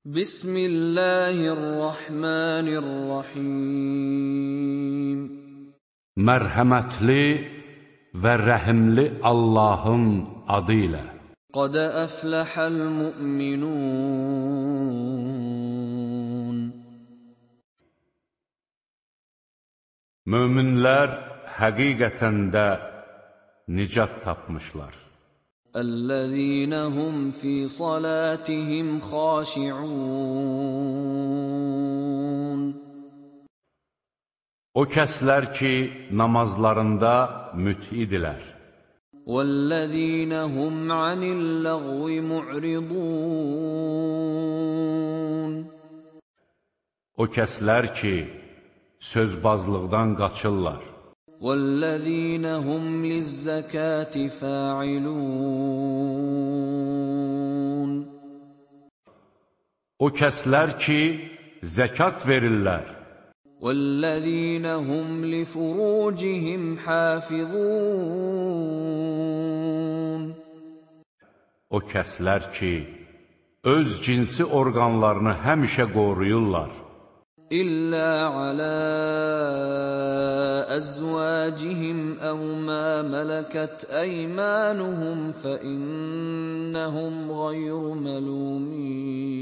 Bismillahirrahmanirrahim. Mərhəmətli və rəhimli Allahın adı ilə. Qad əfləhəl müminun. Möminlər həqiqətən də nicat tapmışlar. الذين هم في صلاتهم خاشعون O kəslər ki, namazlarında mütidilər. والذين هم عن اللغو معرضون O kəslər ki, sözbazlıqdan qaçırlar. والذين هم للزكاة فاعلون O kəslər ki, zəkat verirlər. والذين هم لفروجهم حافظون O kəslər ki, öz cinsi orqanlarını həmişə qoruyurlar. إلا على أزواجهم أو ما ملكت أيمانهم فإنهم غير ملومين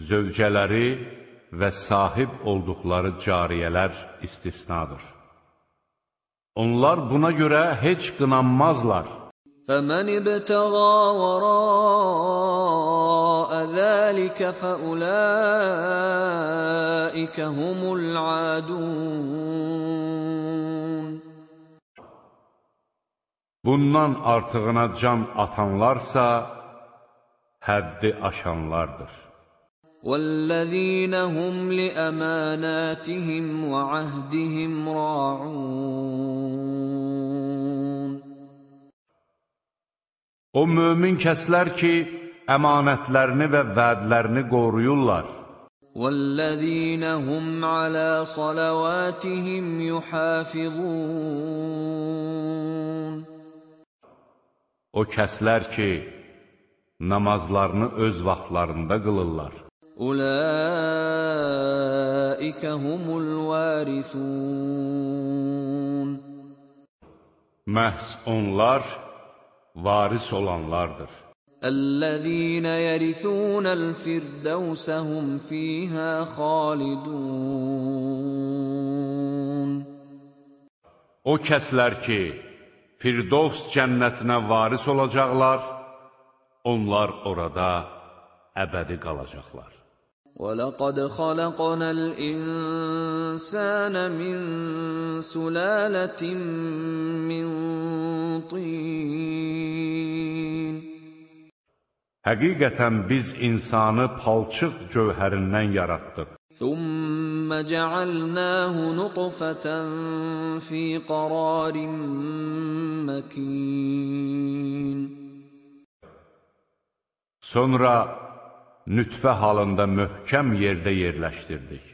Zövcələri və sahib olduqları cariyələr istisnadır. Onlar buna görə heç qınanmazlar. فَمَنِ ابْتَغَى وَرَاءَ ذلك فأولئك هم العادون Bundan artığına cam atanlarsa həddi aşanlardır. وَالَّذ۪ينَ هُمْ لِأَمَانَاتِهِمْ وَعَهْدِهِمْ رَاعُونَ O mömin kəslər ki, əmanətlərini və vədlərini qoruyurlar. وَالَّذِينَ هُمْ عَلَى صَلَوَاتِهِمْ يُحَافِظُونَ O kəslər ki, namazlarını öz vaxtlarında qılırlar. أُولَٰئِكَ هُمُ الْوَارِثُونَ Məhz onlar varis olanlardır. الَّذِينَ يَرِثُونَ الْفِرْدَوْسَ هُمْ فِيهَا خَالِدُونَ O kəslər ki, Firdovs cənnətinə varis olacaqlar, onlar orada əbədi qalacaqlar. وَلَقَدْ خَلَقْنَا الْإِنسَانَ مِنْ سُلَالَةٍ مِنْ طِينٍ Həqiqətən biz insanı palçıq gövhərindən yaratdıq. ثُمَّ جَعَلْنَاهُ نُطْفَةً فِي قَرَارٍ مَكِينٍ Sonra nütfə halında möhkəm yerdə yerləşdirdik.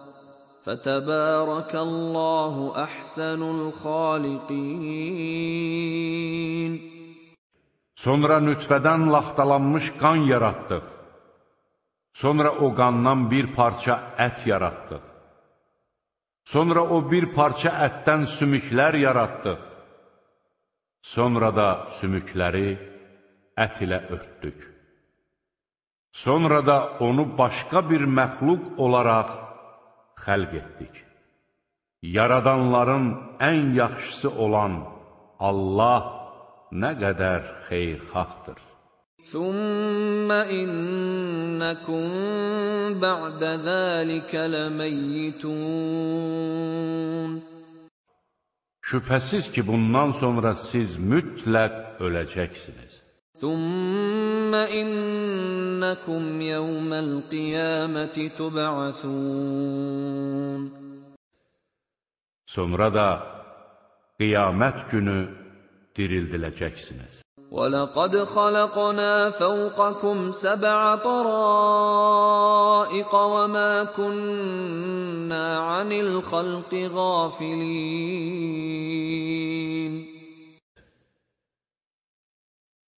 فتبارك الله أحسن الخالقين Sonra nütfədən laxtalanmış qan yaratdıq. Sonra o qandan bir parça ət yaratdıq. Sonra o bir parça ətdən sümüklər yaratdıq. Sonra da sümükləri ət ilə örtdük. Sonra da onu başqa bir məxluq olaraq xəlq etdik. Yaradanların ən yaxşısı olan Allah nə qədər xeyirxahdır. ثم إنكم بعد ذلك لميتون Şübhəsiz ki, bundan sonra siz mütləq öləcəksiniz. ثم إنكم يوم القيامة تبعثون Sonra da qiyamət günü dirildiləcəksiniz. وَلَقَدْ خَلَقْنَا فَوْقَكُمْ سَبْعَ طَرَائِقَ وَمَا كُنَّا عَنِ الْخَلْقِ غَافِلِينَ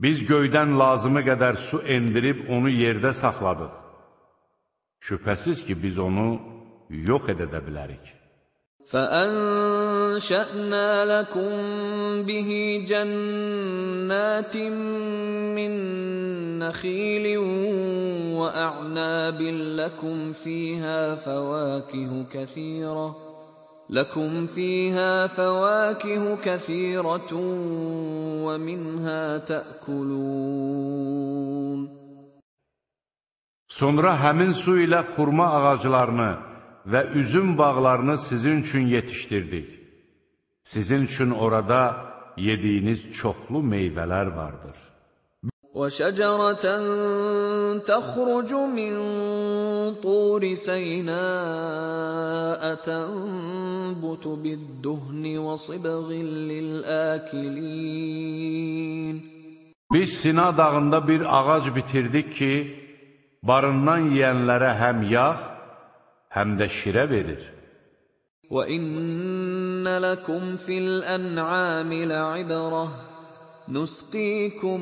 Biz göydən lazımı qədər su endirib onu yerdə saxladıq. Şübhəsiz ki, biz onu yox edə də bilərik. فَأَنشَأْنَا لَكُم بِهِ جَنَّاتٍ مِّن نَّخِيلٍ وَأَعْنَابٍ لَّكُمْ فِيهَا فَوَاكِهُ كَثِيرَةٌ لَكُمْ فِيهَا فَوَاكِهُ كَثِيرَةٌ وَمِنْهَا تَأْكُلُونَ Sonra həmin su ilə xurma ağaclarını və üzüm bağlarını sizin üçün yetişdirdik. Sizin üçün orada yediyiniz çoxlu meyvələr vardır. وَشَجَرَةً تَخْرُجُ مِنْ طُورِ سَيْنَاءَ تَنْبُتُ بِالدُّهْنِ وَصِبْغٍ لِلْآكِلِينَ Biz Sina dağında bir ağac bitirdik ki, barından yeyənlərə həm yağ, həm də şirə verir. وَإِنَّ لَكُمْ فِي الْأَنْعَامِ لَعِبْرَةً نُسْقِيكُم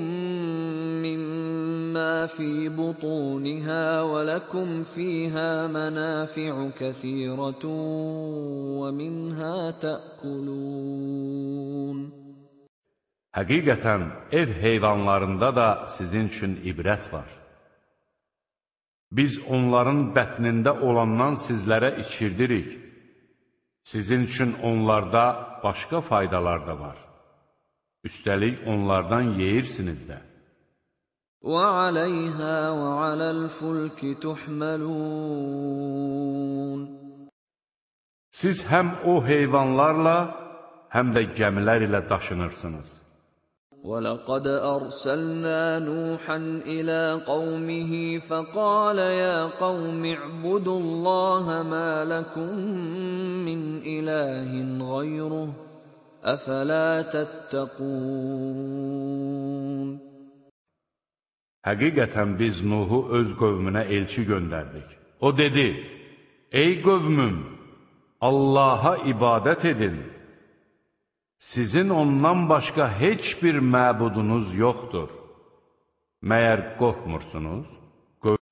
مِّمَّا فِي بُطُونِهَا وَلَكُمْ فِيهَا مَنَافِعُ كَثِيرَةٌ وَمِنْهَا تَأْكُلُونَ Həqiqətən, ev heyvanlarında da sizin üçün ibrət var. Biz onların bətnində olandan sizlərə içirdirik. Sizin üçün onlarda başqa faydalar da var. Üstəlik onlardan yeyirsiniz də. وَعَلَيْهَا وَعَلَى الْفُلْكِ تُحْمَلُونَ Siz həm o heyvanlarla, həm də gəmilər ilə daşınırsınız. وَلَقَدْ أَرْسَلْنَا نُوحًا إِلَىٰ قَوْمِهِ فَقَالَ يَا قَوْمِ اعْبُدُوا اللَّهَ مَا لَكُم مِّنْ إِلَٰهٍ غَيْرُهُ Əfələ təttəqun Həqiqətən biz Nuhu öz qövmünə elçi göndərdik. O dedi, Ey qövmüm, Allaha ibadət edin. Sizin ondan başqa heç bir məbudunuz yoxdur. Məyər qorxmursunuz?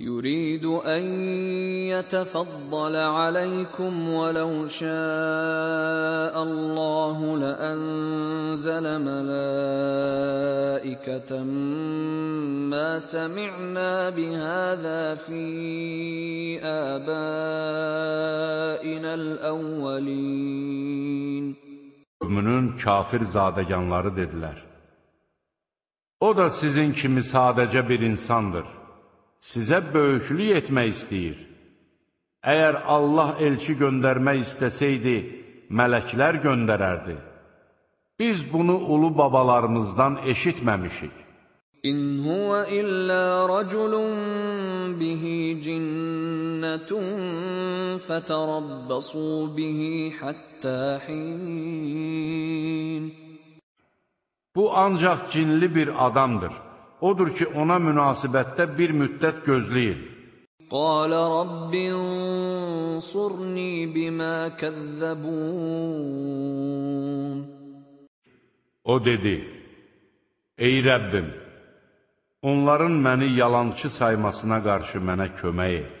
يريد أن يتفضل عليكم ولو شاء الله لأنزل ملائكة ما سمعنا بهذا في آبائنا الأولين Qövmünün kafir zadəganları dedilər. O da sizin kimi sadəcə bir insandır. Sizə böyüklük etmək istəyir. Əgər Allah elçi göndərmək istəsəydi, mələklər göndərərdi. Biz bunu ulu babalarımızdan eşitməmişik. İn huwa illa raculun bihi cinnetun feterabbasu bihi hatta hin. Bu ancaq cinli bir adamdır odur ki, ona münasibətdə bir müddət gözləyin. Qalə Rabbin surni bimə kəzzəbun. O dedi, Ey Rəbbim, onların məni yalançı saymasına qarşı mənə kömək et.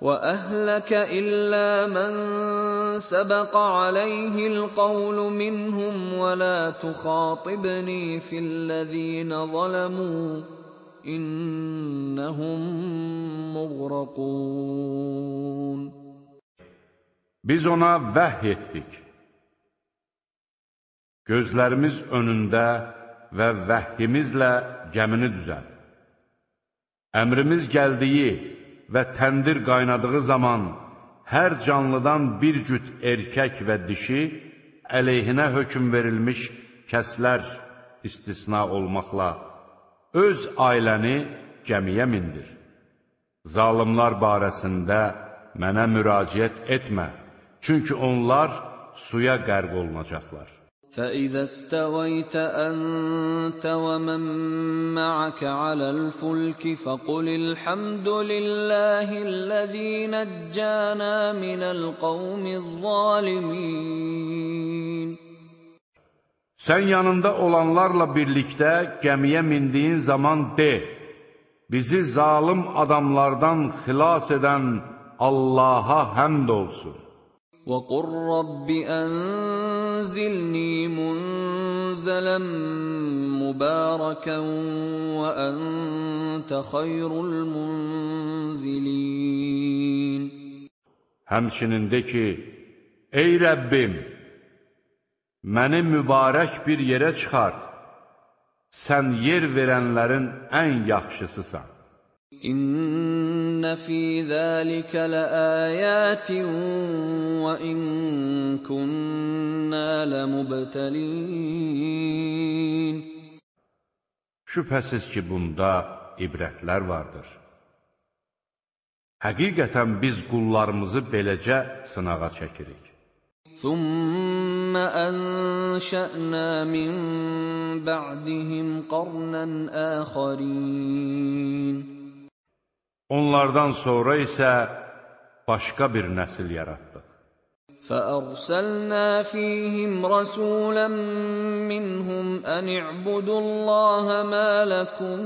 وأهلك إلا من سبق عليه القول منهم ولا تخاطبني في الذين ظلموا إنهم مغرقون Biz ona vəhy etdik. Gözlərimiz önündə və vəhyimizlə gəmini düzəld. Əmrimiz gəldiyi və təndir qaynadığı zaman hər canlıdan bir cüt erkək və dişi əleyhinə hökm verilmiş kəslər istisna olmaqla öz ailəni gəmiyə mindir. Zalimlar barəsində mənə müraciət etmə, çünki onlar suya qərq olunacaqlar. فإذا استويت أنت ومن معك على الفلك فقل الحمد لله الذي نجانا من القوم الظالمين Sən yanında olanlarla birlikdə gəmiyə mindiyin zaman de, bizi zalim adamlardan xilas edən Allaha həmd olsun. وقل رب أنزلني منزلا مباركا وأنت خير المنزلين Həmçinin de ki, ey Rəbbim, məni mübarək bir yerə çıxart, sən yer verənlərin ən yaxşısısan. إن في ذلك لآيات وإن كنا لمبتلين Şübhəsiz ki, bunda ibrətlər vardır. Həqiqətən biz qullarımızı beləcə sınağa çəkirik. ثم أنشأنا من بعدهم قرنا آخرين Onlardan sonra isə başqa bir nəsil yaratdıq. فأرسلنا فيهم رسولا منهم أن اعبدوا الله ما لكم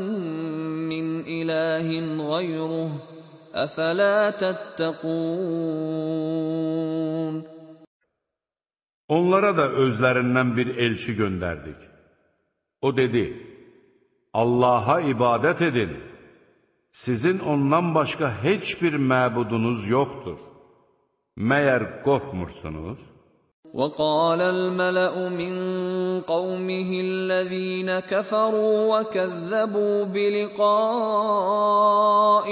من إله غيره أفلا تتقون Onlara da özlərindən bir elçi göndərdik. O dedi, Allaha ibadət edin, Sizin ondan başqa heç bir məbudunuz yoxdur. Məyər qorxmursunuz? وقال الملأ من قومه الذين كفروا وكذبوا بلقاء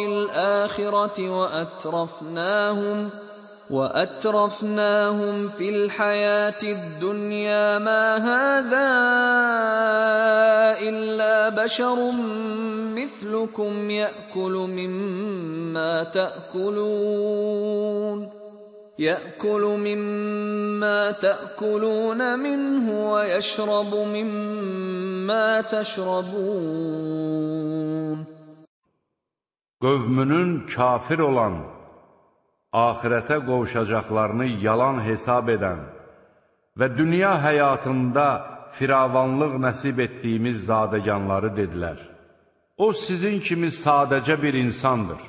الآخرة وأترفناهم وأترفناهم في الحياة الدنيا ما هذا إلا بشر مثلكم يأكل مما تأكلون يأكل مما تأكلون منه ويشرب مما تشربون Qövmünün kafir olan, axirətə qovuşacaqlarını yalan hesab edən və dünya həyatında firavanlıq nəsib etdiyimiz zadəganları dedilər. O sizin kimi sadəcə bir insandır.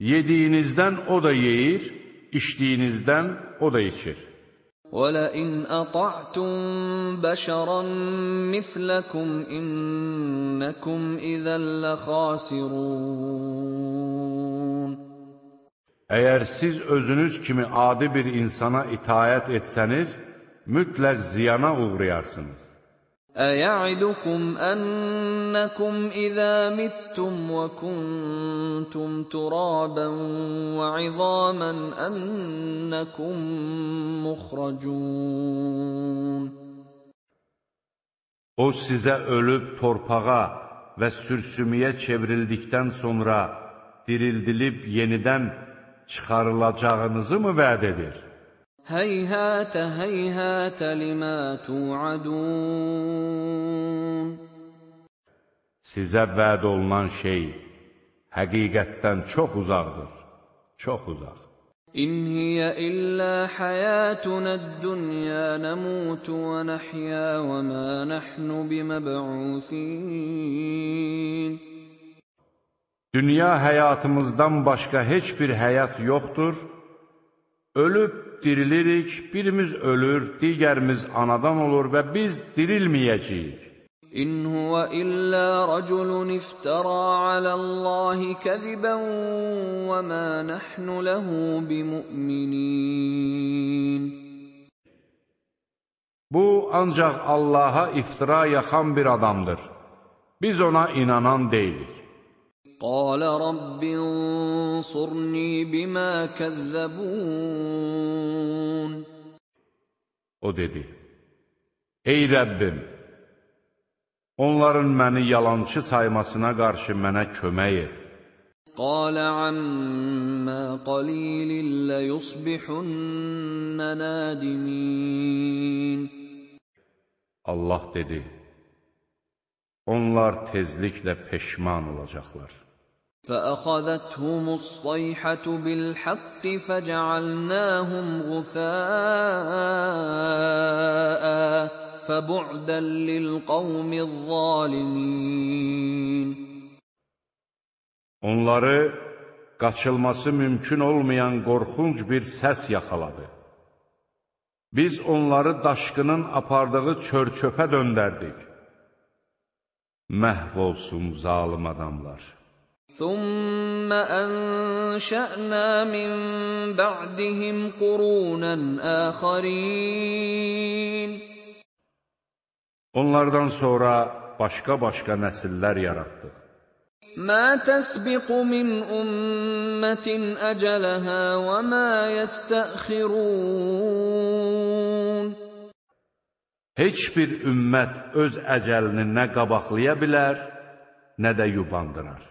Yediyinizdən o da yeyir, içdiyinizdən o da içir. وَلَئِنْ أَطَعْتُمْ بَشَرًا مِثْلَكُمْ إِنَّكُمْ إِذًا لَخَاسِرُونَ Əgər siz özünüz kimi adi bir insana itayət etsəniz, mütləq ziyana uğrayarsınız. Əyəidukum ənəkum izə mittum və kuntum turabən və izamən ənəkum muxracun. O sizə ölüb torpağa və sürsümüyə çevrildikdən sonra dirildilib yenidən çıxarılacağınızı mı vəd edir? Heyhətə, heyhətə limə tu'adun. Sizə vəd olunan şey həqiqətdən çox uzaqdır, çox uzaq. İn hiyə illə həyətunəd dünya nəmutu və nəhyə və mə nəhnu biməbə'usin. Dünya həyatımızdan başqa heç bir həyat yoxdur. Ölüb dirilirik, birimiz ölür, digərimiz anadan olur və biz dirilməyəcəyik. İn huwa illa raculun iftara alallahi kaziban və ma nahnu lahu bimu'minin. Bu ancaq Allaha iftira yaxan bir adamdır. Biz ona inanan deyilik. قال رب انصرني بما كذبون O dedi, Ey Rəbbim, Onların məni yalançı saymasına qarşı mənə kömək et. قال عما قليل ليصبحن نادمين Allah dedi, onlar tezliklə peşman olacaqlar. فأخذتهم الصيحة بالحق فجعلناهم غثاءً فَبُعْدًا لِلْقَوْمِ الظَّالِمِينَ Onları qaçılması mümkün olmayan qorxunc bir səs yaxaladı. Biz onları daşqının apardığı çör-çöpə döndərdik. Məhv olsun zalım adamlar. ثُمَّ أَنشَأْنَا مِن بَعْدِهِمْ قُرُونًا آخَرِينَ Onlardan sonra başqa-başqa nəsillər yaratdıq. مَا تَسْبِقُ مِنْ أُمَّةٍ أَجَلَهَا وَمَا يَسْتَأْخِرُونَ Heç bir ümmət öz əcəlini nə qabaqlaya bilər, nə də yubandırar.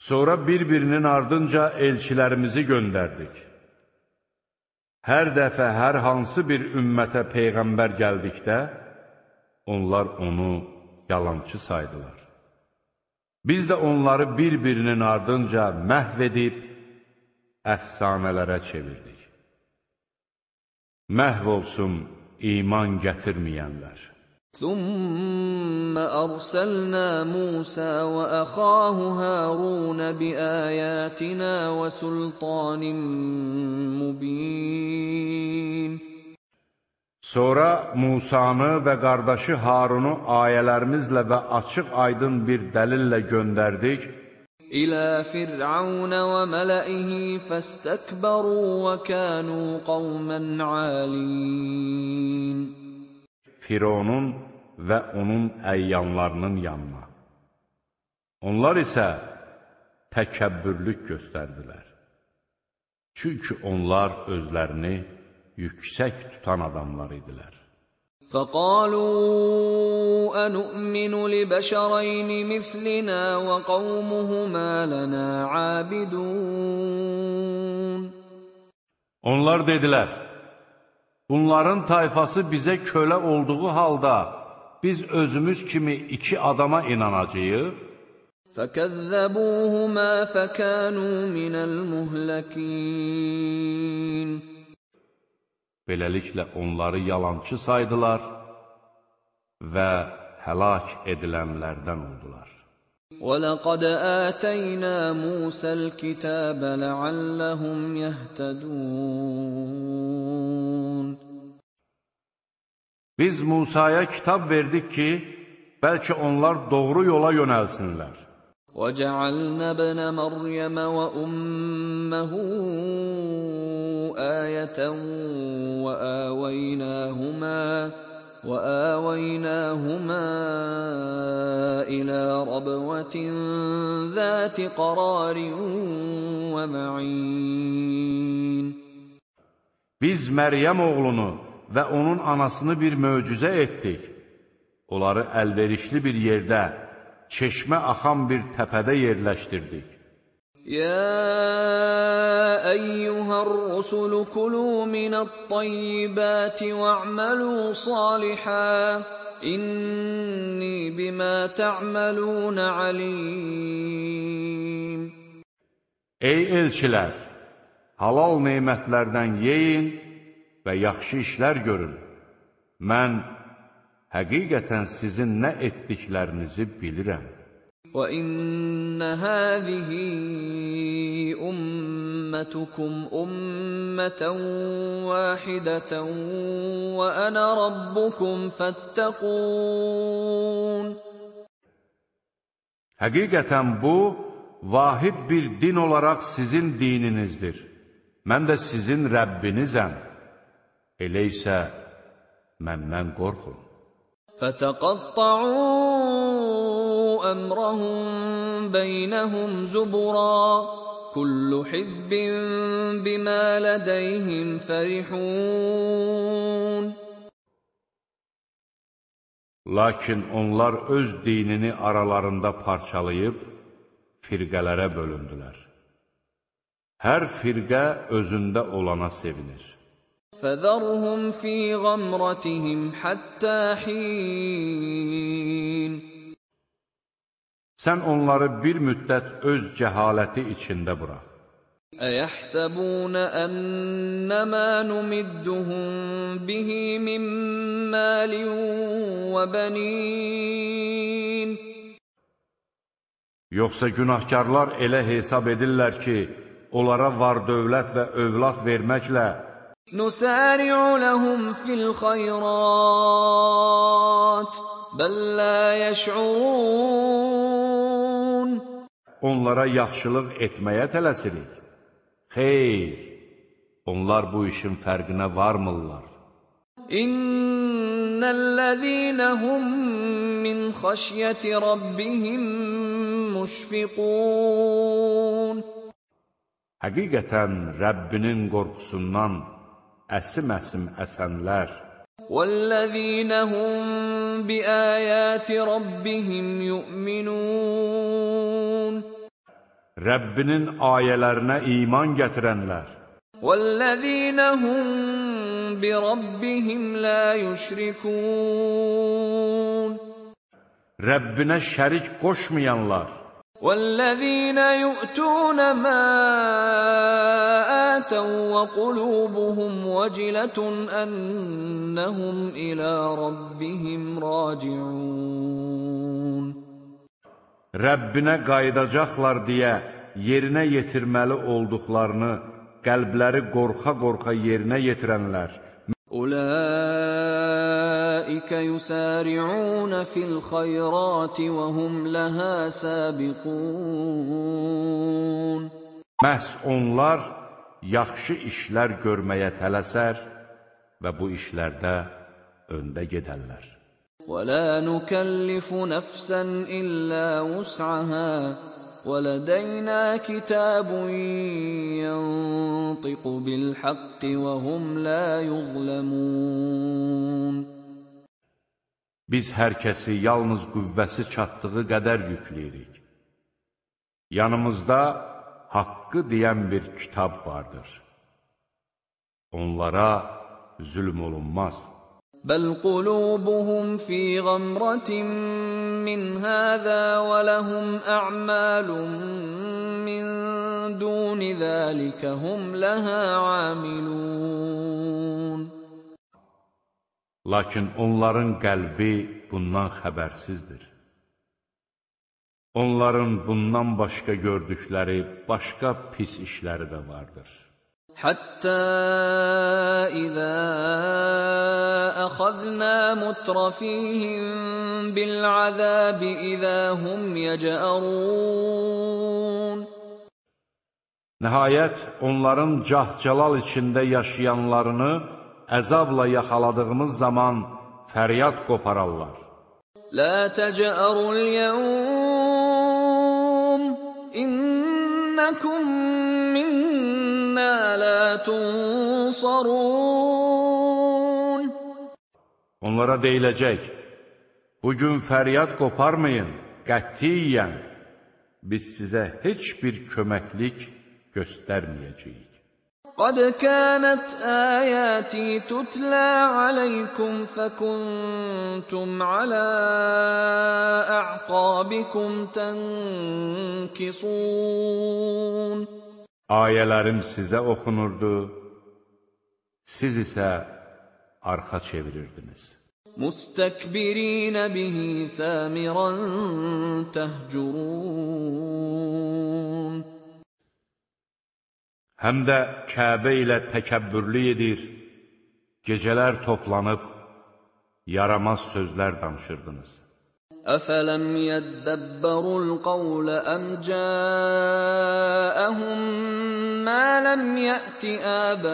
Sonra bir-birinin ardınca elçilərimizi göndərdik. Hər dəfə hər hansı bir ümmətə peyğəmbər gəldikdə, onlar onu yalançı saydılar. Biz də onları bir-birinin ardınca məhv edib, əfsanələrə çevirdik. Məhv olsun iman gətirməyənlər. ثم ارسلنا موسى واخاه هارون باياتنا وسلطان mubin Sonra Musanı və qardaşı Harunu ayələrimizlə və açıq-aydın bir dəlillə göndərdik. İlə Fir'aunə və mələihi fəstəkbəru və kənu qavmən alin. Fironun və onun əyyanlarının yanına. Onlar isə təkəbbürlük göstərdilər. Çünki onlar özlərini yüksək tutan adamlar idilər. فقالوا أنؤمن لبشرين مثلنا وقومهما لنا عابدون Onlar dedilər, Bunların tayfası bizə kölə olduğu halda biz özümüz kimi iki adama inanacağıq. Fəkəzzəbuhuma fəkanu minəl muhləkin. Beləliklə onları yalançı saydılar və həlak edilənlərdən oldular. وَلَقَدْ آتَيْنَا مُوسَى الْكِتَابَ لَعَلَّهُمْ يَهْتَدُونَ Biz Musaya kitab verdik ki, bəlkə onlar doğru yola yönəlsinlər. وجعلنا ابن مريم وأمه آية وآويناهما وآويناهما إلى ربوة ذات قرار ومعين Biz Məryəm oğlunu və onun anasını bir möcüzə etdik. Onları əlverişli bir yerdə, çeşmə axan bir təpədə yerləşdirdik. يا أيها الرسل كلوا من الطيبات واعملوا صالحا إني بما تعملون عليم Ey elçilər, halal neymətlərdən yeyin və yaxşı işlər görün. Mən həqiqətən sizin nə etdiklərinizi bilirəm. وَإِنَّ هَٰذِهِ أُمَّتُكُمْ أُمَّةً وَاحِدَةً وَأَنَا رَبُّكُمْ فَاتَّقُونِ Həqiqətən bu, vahid bir din olaraq sizin dininizdir. Mən də sizin Rəbbinizəm. Elə isə məndən qorxun. فتقطعوا امرهم بينهم زبرا كل حزب بما لديهم فرحون Lakin onlar öz dinini aralarında parçalayıb firqələrə bölündülər. Hər firqə özündə olana sevinir. فذرهم في غمرتهم حتى حين Sən onları bir müddət öz cəhaləti içində burax. أيحسبون أن ما نمدهم به من مال وبنين Yoxsa günahkarlar elə hesab edirlər ki, onlara var dövlət və övlad verməklə نسارع لهم في الخيرات بل لا يشعرون onlara yaxşılıq etməyə tələsirik. Xeyr, onlar bu işin fərqinə varmırlar. İnnellezîne hum min xəşyəti rabbihim müşfiqun Həqiqətən Rəbbinin qorxusundan əsim-əsim əsənlər وَالَّذِينَ هُمْ بِآيَاتِ رَبِّهِمْ يُؤْمِنُونَ Rəbbinin ayələrinə iman gətirənlər وَالَّذِينَ هُمْ بِرَبِّهِمْ لَا يُشْرِكُونَ Rəbbinə şərik qoşmayanlar والذين يؤتون ما آتوا وقلوبهم وجلة أنهم إلى ربهم راجعون Rəbbinə qayıdacaqlar deyə yerinə yetirməli olduqlarını qəlbləri qorxa-qorxa yerinə yetirənlər, Ulaika yusari'un fil khayrati və hum laha sabiqun. Məhz onlar yaxşı işlər görməyə tələsər və bu işlərdə öndə gedərlər. ولا نكلف نفسا إلا وسعها ولدينا كتاب ينطق بالحق وهم لا يظلمون Biz hər kəsi yalnız qüvvəsi çatdığı qədər yükləyirik. Yanımızda haqqı deyən bir kitab vardır. Onlara zülm olunmaz. بل قلوبهم في غمرة من هذا ولهم أعمال من دون ذلك هم لها عاملون Lakin onların qəlbi bundan xəbərsizdir. Onların bundan başqa gördükləri başqa pis işləri də vardır. حتى إذا أخذ أخذنا مترفيهم بالعذاب إذا هم يجأرون Nəhayət, onların cah-calal içində yaşayanlarını əzabla yaxaladığımız zaman fəryad qopararlar. لا تجأروا اليوم إنكم منا لا تنصرون Onlara deyiləcək, bugün fəryad qoparmayın, qətiyyən, biz sizə heç bir köməklik göstərməyəcəyik. قد كانت آياتي تتلى عليكم فكنتم على أعقابكم تنكصون Ayələrim sizə oxunurdu, siz isə arxa çevirirdiniz. مستكبرين به سامرا تهجرون Həm də Kəbə ilə təkəbbürlü edir, gecələr toplanıb, yaramaz sözlər danışırdınız. أفلم يدبروا القول أم جاءهم ما لم يأت آباءهم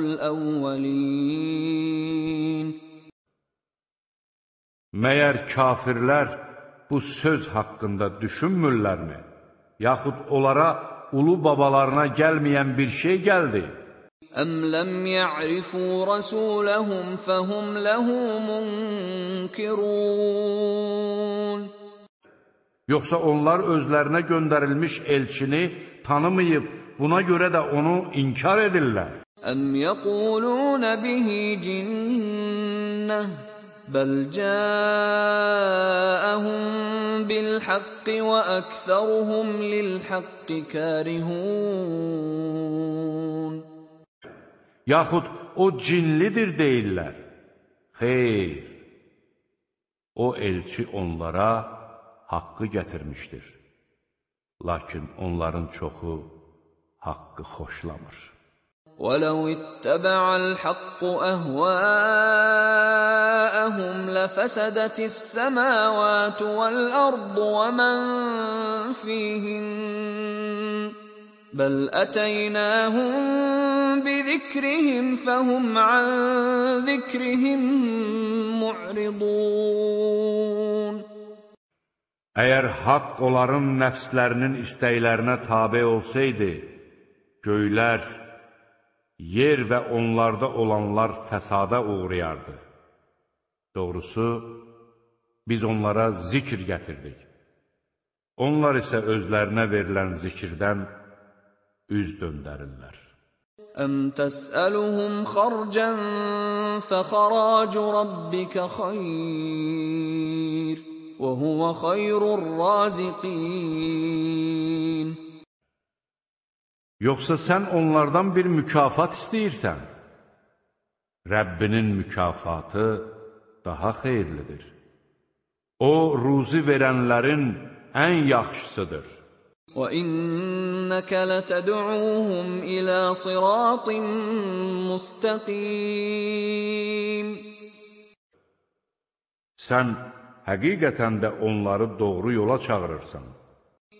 الأولين Məyər kafirlər bu söz haqqında düşünmürlərmi? Yaxud onlara ulu babalarına gəlməyən bir şey gəldi? أم لم يعرفوا رسولهم فهم له منكرون Yoxsa onlar özlərinə göndərilmiş elçini tanımayıb, buna görə də onu inkar edirlər? أم يقولون به جنة بل جاءهم بالحق وأكثرهم للحق كارهون Yaxud o cinlidir deyirlər. Xeyr, o elçi onlara haqqı gətirmişdir. Lakin onların çoxu haqqı xoşlamır. ولو اتبع الحق أهواءهم لفسدت السماوات والأرض ومن فيهن بل أتيناهم بذكرهم فهم عن ذكرهم معرضون Əgər haqq onların nəfslərinin istəklərinə tabe olsaydı, göylər, yer və onlarda olanlar fəsada uğrayardı. Doğrusu, biz onlara zikr gətirdik. Onlar isə özlərinə verilən zikirdən üz döndərirlər. Əm təsəluhum xərcən fəxəracu rabbikə xeyr və huvə xeyrur raziqin. Yoxsa sən onlardan bir mükafat istəyirsən? Rəbbinin mükafatı daha xeyirlidir. O, ruzi verənlərin ən yaxşısıdır. وإنك لتدعوهم إلى صراط مستقيم Sən həqiqətən də onları doğru yola çağırırsan.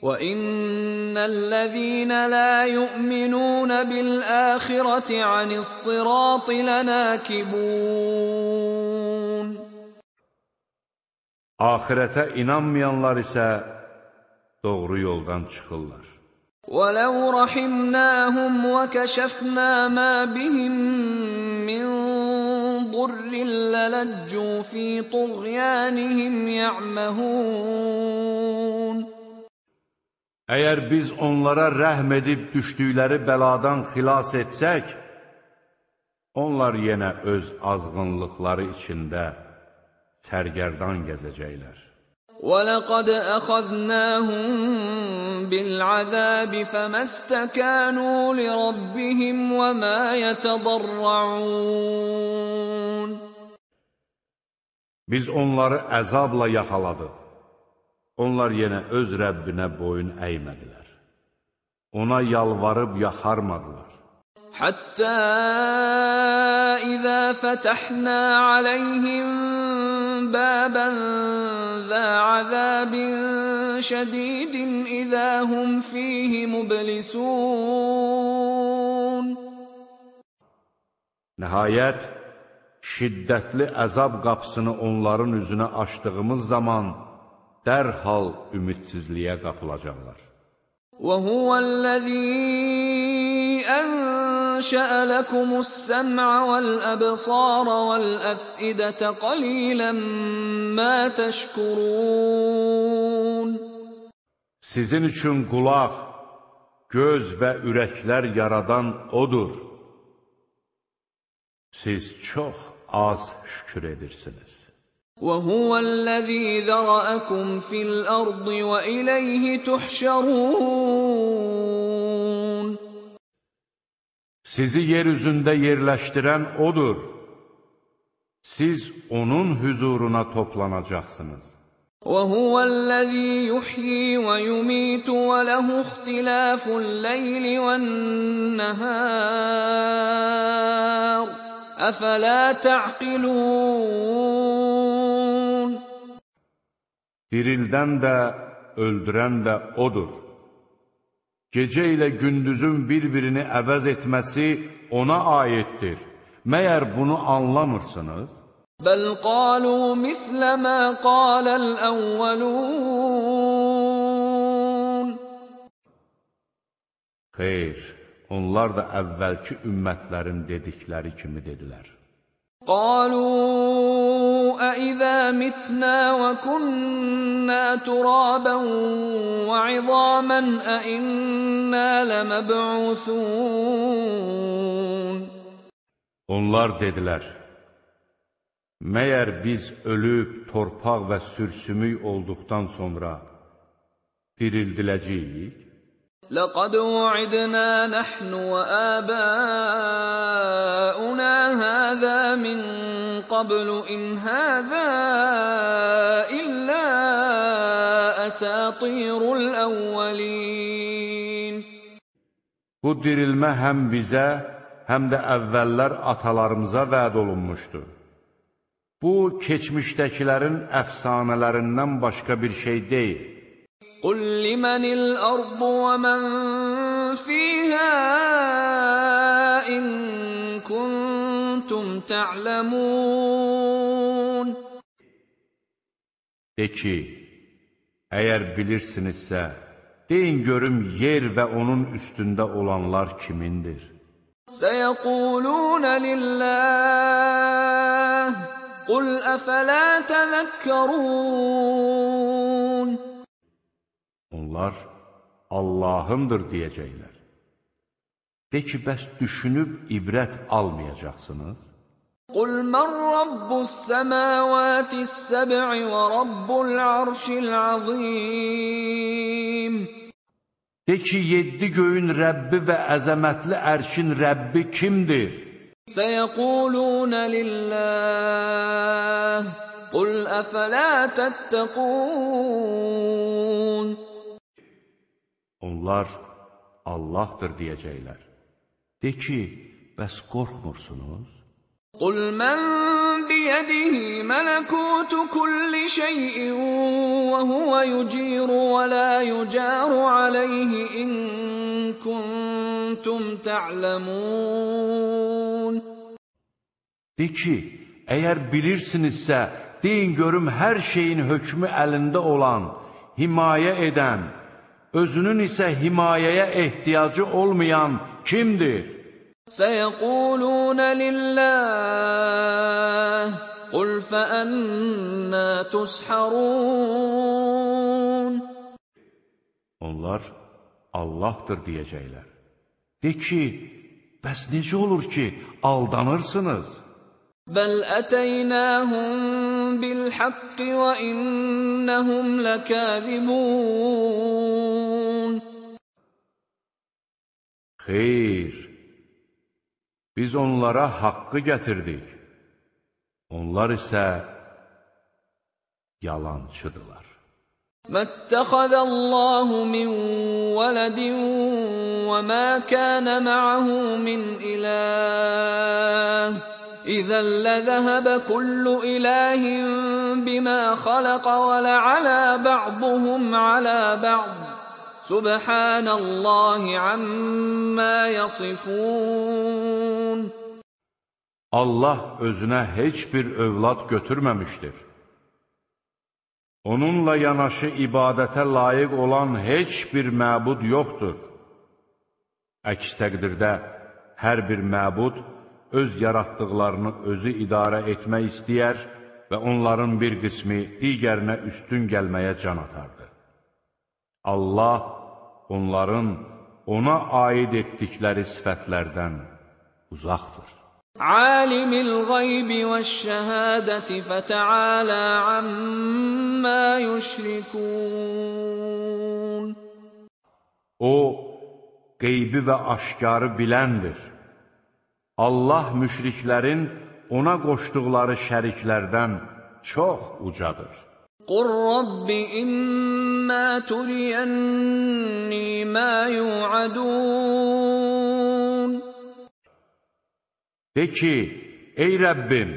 وإن الذين لا يؤمنون بالآخرة عن الصراط لناكبون Ahirətə inanmayanlar isə doğru yoldan çıxırlar. ولو رحمناهم وكشفنا ما بهم من ضر للجوا في طغيانهم يعمهون Əgər biz onlara rəhm edib düşdükləri bəladan xilas etsək, onlar yenə öz azğınlıqları içində sərgərdan gəzəcəklər. ولقد أخذناهم بالعذاب فما استكانوا لربهم وما يتضرعون Biz onları əzabla yaxaladıq. Onlar yenə öz Rəbbinə boyun əymədilər. Ona yalvarıb yaxarmadılar. حتى إذا فتحنا عليهم بابا ذا عذاب شديد إذا هم فيه مبلسون Nəhayət, şiddətli əzab qapısını onların üzünə açdığımız zaman dərhal ümidsizliyə qapılacaqlar. وَهُوَ الَّذِي أَنشَأَ لَكُمُ السَّمْعَ وَالْأَبْصَارَ وَالْأَفْئِدَةَ قَلِيلًا مَا تَشْكُرُونَ Sizin üçün qulaq, göz və ürəklər yaradan O'dur. Siz çox az şükür edirsiniz. وهو الذي ذرأكم في الأرض وإليه تحشرون Sizi yer üzündə yerləşdirən O'dur. Siz O'nun hüzuruna toplanacaqsınız. وهو الذي يحيي ويميت وله اختلاف الليل والنهار أفلا تعقلون Dirildən də, öldürən də O'dur. Gecə ilə gündüzün bir-birini əvəz etməsi ona aiddir. Məyər bunu anlamırsınız? Bəl qalu mislə mə qaləl əvvəlun. Xeyr, onlar da əvvəlki ümmətlərin dedikləri kimi dedilər. Qalu أإذا متنا وكنا ترابا وعظاما أإنا لمبعوثون Onlar dedilər, Məyər biz ölüb, torpaq və sürsümük olduqdan sonra dirildiləcəyik? لقد وعدنا نحن وآباؤنا هذا من قبل إن هذا إلا أساطير الأولين Bu dirilmə həm bizə, həm də əvvəllər atalarımıza vəd olunmuşdur. Bu, keçmişdəkilərin əfsanələrindən başqa bir şey deyil. قل لمن الأرض ومن فيها إن كنتم تعلمون De ki, əgər bilirsinizsə, deyin görüm yer və onun üstündə olanlar kimindir? سيقولون لله قل أفلا تذكرون onlar Allahımdır deyəcəklər. De ki, bəs düşünüb ibrət almayacaqsınız? Qul mən rabbus səməvətis səb'i və rabbul arşil azim. De ki, yeddi göyün Rəbbi və əzəmətli ərşin Rəbbi kimdir? Səyəqulunə lilləh, qul əfələ təttəqun. Onlar Allahdır deyəcəklər. De ki, bəs qorxmursunuz? Qul mən biyədihi mələkutu kulli şeyin və huvə yuciru və la yucaru aleyhi in kuntum ta'ləmun. De ki, əgər bilirsinizsə, deyin görüm hər şeyin hökmü əlində olan, himayə edən, özünün isə himayəyə ehtiyacı olmayan kimdir? سيقولون لله قل فأنا تسحرون Onlar Allahdır deyəcəklər. De ki, bəs necə olur ki, aldanırsınız? بل أتيناهم بالحق وإنهم لكاذبون Xeyr, biz onlara haqqı gətirdik. Onlar isə yalançıdırlar. ما اتخذ الله من ولد وما كان معه من إله إذا لذهب كل إله بما خلق ولعلى بعضهم على بعض سبحان الله عما يصفون Allah özünə heç bir övlad götürməmişdir. Onunla yanaşı ibadətə layiq olan heç bir məbud yoxdur. Əks təqdirdə hər bir məbud öz yaratdıqlarını özü idarə etmək istəyər və onların bir qismi digərinə üstün gəlməyə can atardı. Allah onların ona aid etdikləri sifətlərdən uzaqdır. Alimul ghaybi veş-şahadati feta'ala amma yushrikun O qeybi və aşkarı biləndir. Allah müşriklərin ona qoşduqları şəriklərdən çox ucadır. قل رب إما تريني ما يوعدون De ki, ey Rəbbim,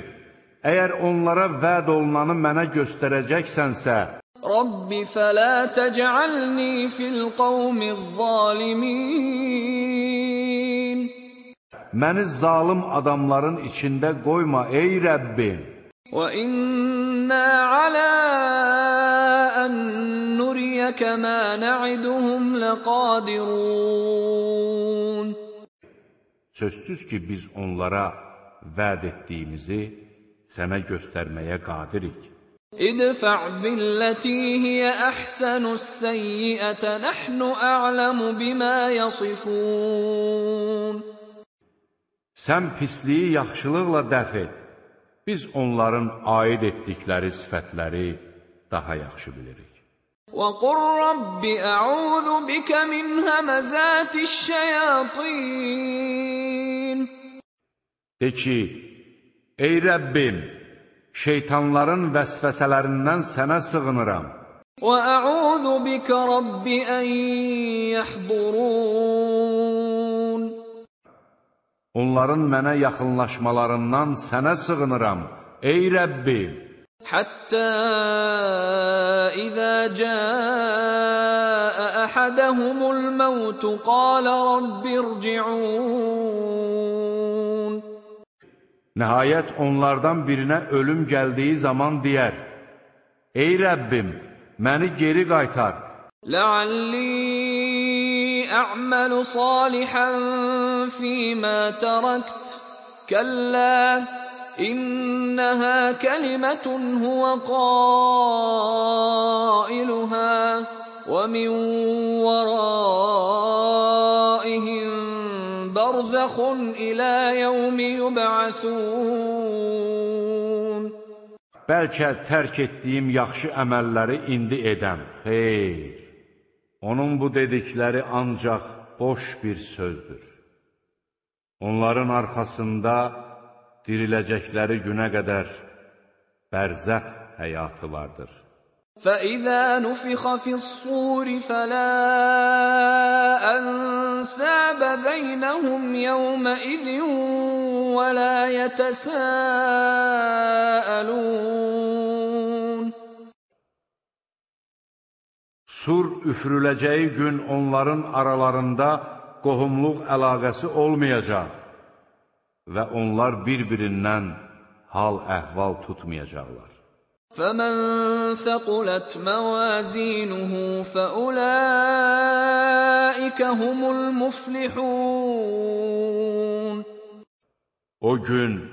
əgər onlara vəd olunanı mənə göstərəcəksənsə, رب فلا تجعلني في القوم الظالمين məni zalım adamların içində qoyma, ey Rəbbim. وإنا على أن نريك ما نعدهم لقادرون Sözsüz ki, biz onlara vəd etdiyimizi sənə göstərməyə qadirik. ادفع بالتي هي أحسن السيئة نحن أعلم بما يصفون Sən pisliyi yaxşılıqla dəf et. Biz onların aid etdikləri sifətləri daha yaxşı bilirik. وقل رب أعوذ بك من همزات الشياطين De ki, ey Rəbbim, şeytanların vəsvəsələrindən sənə sığınıram. وأعوذ بك رب أن يحضرون Onların mənə yaxınlaşmalarından sənə sığınıram, ey Rəbbim. Hətta izə cəəə əhədəhumul məvtu qalə rabbirciun. Nəhayət onlardan birinə ölüm gəldiyi zaman deyər, Ey Rəbbim, məni geri qaytar. Ləalli أعمل صالحا فيما تركت. كلا إنها كلمة هو قائلها ومن ورائهم برزخ إلى يوم يبعثون. bəlkə tərk etdiyim yaxşı əməlləri indi edəm. Xeyr, onun bu dedikləri ancaq boş bir sözdür. Onların arxasında diriləcəkləri günə qədər bərzəx həyatı vardır. فإذا نفخ في الصور فلا أنساب بينهم يومئذ ولا يتساءلون Sur üfürüləcəyi gün onların aralarında qohumluq əlaqəsi olmayacaq və onlar bir-birindən hal-əhval tutmayacaqlar. فمن ثقلت موازينه فأولئك هم المفلحون O gün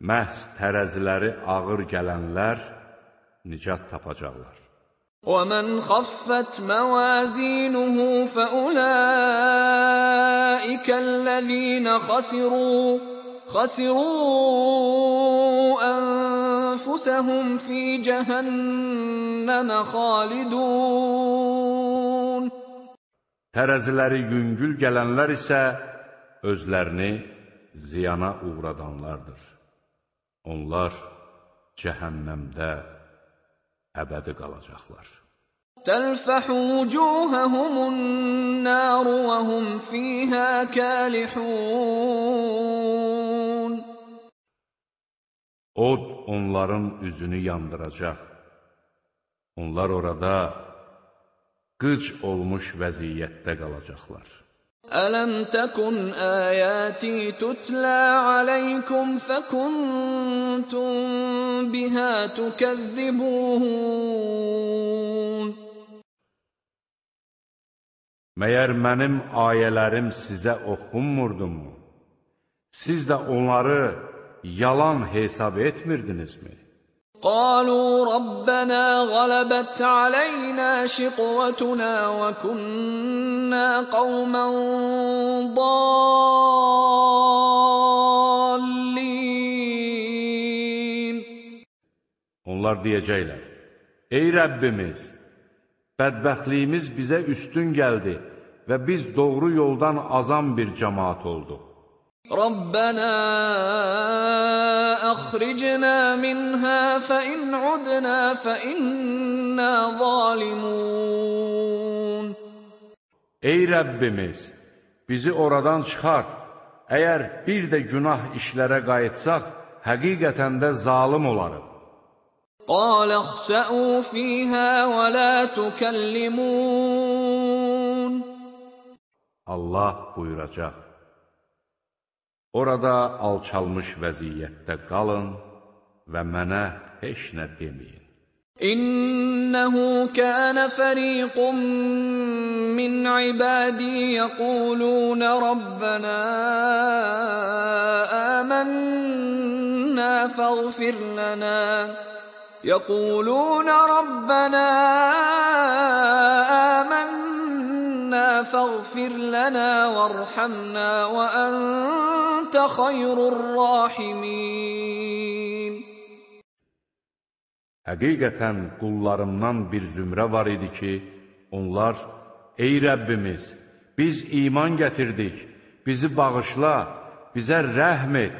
məhz tərəziləri ağır gələnlər nicat tapacaqlar. ومن خفت موازينه فأولئك الذين خسروا خسروا أنفسهم في جهنم خالدون Tərəziləri yüngül gələnlər isə özlərini ziyana uğradanlardır. Onlar cəhənnəmdə əbədi qalacaqlar. Təlfəhu vücuhumun nar və hum fiha kalihun Od onların üzünü yandıracaq. Onlar orada qıc olmuş vəziyyətdə qalacaqlar. Ələm təkun əyəti tutlə aləykum fəkuntum بها تكذبون Məyər mənim ayələrim sizə oxunmurdumu? Siz də onları yalan hesab etmirdinizmi? قالوا ربنا غلبت علينا شقوتنا وكنا قوما ضالين Onlar deyəcəklər, Ey Rəbbimiz, bədbəxtliyimiz bizə üstün gəldi və biz doğru yoldan azan bir cəmaat olduq. Rabbana əxricnə minhə fə in udnə fə innə zalimun. Ey Rəbbimiz, bizi oradan çıxar, əgər bir də günah işlərə qayıtsaq, həqiqətən də zalim olarıq. قال اخسأوا فيها ولا تكلمون Allah buyuracaq. Orada alçalmış vəziyyətdə qalın və mənə heç nə deməyin. إنه كان فريق من عبادي يقولون ربنا آمنا فاغفر لنا يقولون ربنا آمنا فاغفر لنا وارحمنا وأنت خير الراحمين Həqiqətən qullarımdan bir zümrə var idi ki, onlar, Ey Rəbbimiz, biz iman gətirdik, bizi bağışla, bizə rəhm et,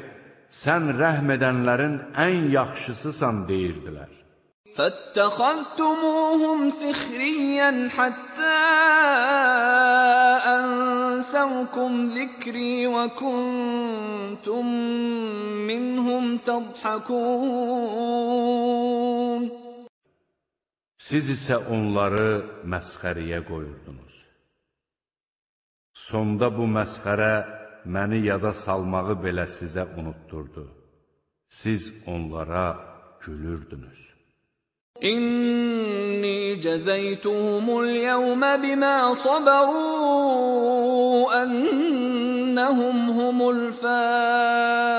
sən rəhm edənlərin ən yaxşısısan deyirdilər. فاتخذتموهم سخريا حتى أنسوكم ذكري وكنتم منهم تضحكون Siz isə onları məsxəriyə qoyurdunuz. Sonda bu məsxərə məni yada salmağı belə sizə unutturdu. Siz onlara gülürdünüz. İnni cəzəytuhumul yevmə bimə sabəru ənnəhum humul fəizun.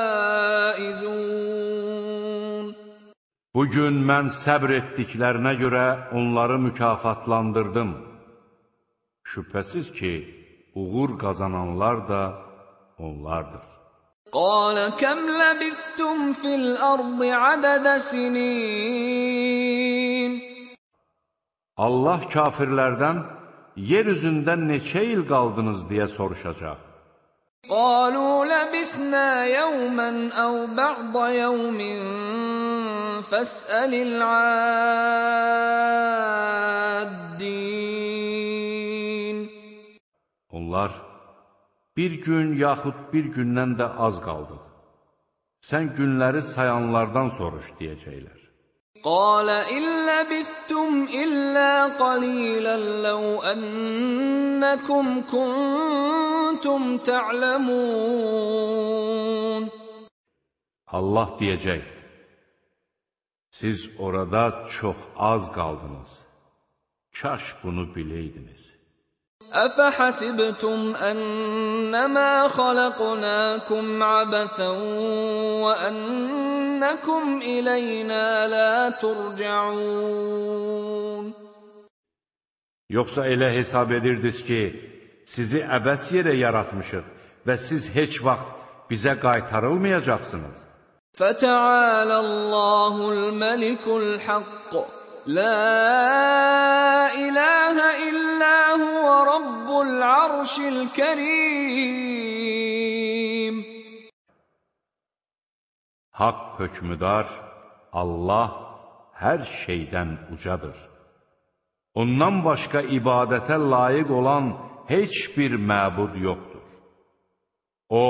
Bugün mən səbr etdiklərinə görə onları mükafatlandırdım. Şübhəsiz ki, uğur qazananlar da onlardır. Qalə kəm ləbistum fil ardı ədədə sinin. Allah kafirlərdən yer üzündə neçə il qaldınız deyə soruşacaq. Qalu ləbisnə yəvmən əv bəğdə yəvmin fəsəlil addin. Onlar, Bir gün yaxud bir gündən də az qaldıq. Sən günləri sayanlardan soruş, deyəcəklər. Qalə illə bittum illə qalilən ləv ənnəkum kuntum tə'ləmun. Allah deyəcək, siz orada çox az qaldınız. Kaş bunu biləydiniz. أفحسبتم أنما خلقناكم عبثا وأنكم إلينا لا ترجعون Yoxsa elə hesab edirdiniz ki, sizi əbəs yerə yaratmışıq və siz heç vaxt bizə qaytarılmayacaqsınız. فتعالى الله الملك الحق La ilahe illa huve rabbul arşil kerim. Hak hökmüdar, Allah her şeydən ucadır. Ondan başqa ibadətə layiq olan heç bir məbud yoxdur. O,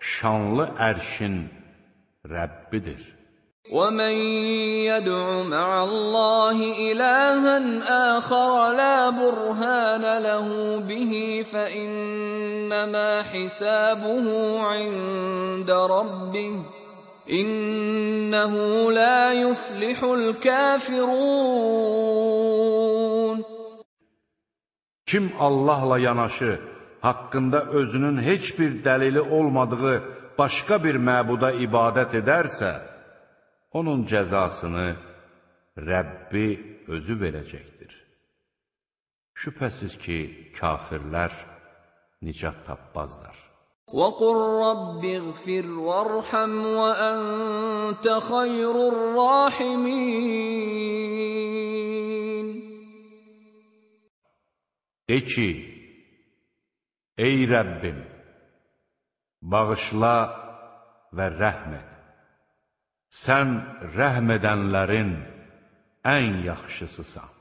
şanlı ərşin Rəbbidir. وَمَن يَدْعُ مَعَ اللَّهِ إِلَٰهًا آخَرَ لَا بُرْهَانَ لَهُ بِهِ فَإِنَّمَا حِسَابُهُ عِندَ رَبِّهِ İnnehu la yuflihul kafirun Kim Allahla yanaşı haqqında özünün heç bir dəlili olmadığı başqa bir məbuda ibadət edərsə, onun cəzasını Rəbbi özü verəcəkdir. Şübhəsiz ki, kafirlər nicat tapmazlar. وَقُلْ رَبِّ اغْفِرْ وَارْحَمْ وَأَنْتَ خَيْرُ الرَّاحِمِينَ De ki, ey Rəbbim, bağışla və rəhm et. Sən rəhm edənlərin ən yaxşısısan.